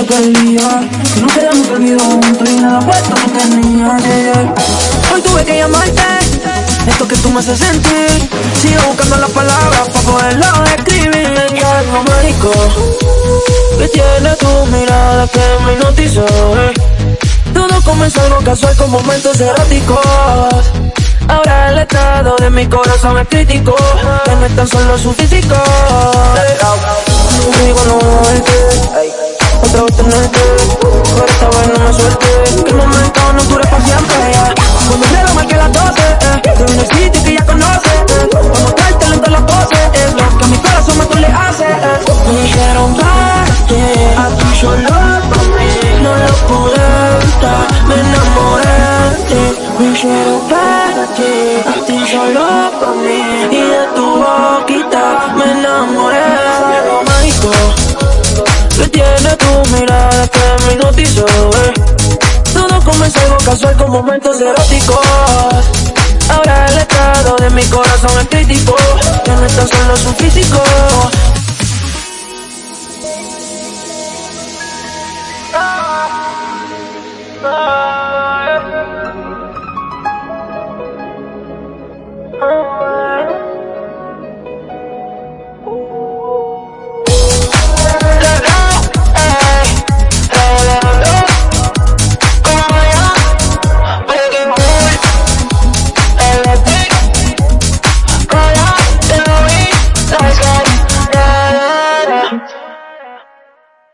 aquel día. Que no quedamos dormidos juntos y nada puesto que tenía ayer. Hoy tuve que llamarte Esto que tú me haces sentir. Sigo buscando las palabras para poderlo escribir Y algo mágico Que tiene tu mirada que me hipnotizó. Todo comenzó algo casual con momentos eróticos. Ahora el estado de mi corazón es crítico Que no es tan solo su físico. Digo no Vez tenerte Pero esta vez no me suelte Que el momento no dure para siempre yeah. Cuando el reloj marque las 12 eh. De un sitio que ya conoces eh. Para mostrarte lento las poses Es lo que a mi corazón más tú le hace eh. Me dijeron vete A ti para mí No lo pude evitar Me enamoré de ti Me dijeron vete A ti solo para mí Comenzó algo casual con momentos eróticos Ahora el estado de mi corazón es crítico Que no es tan solo su físico Ah, ah.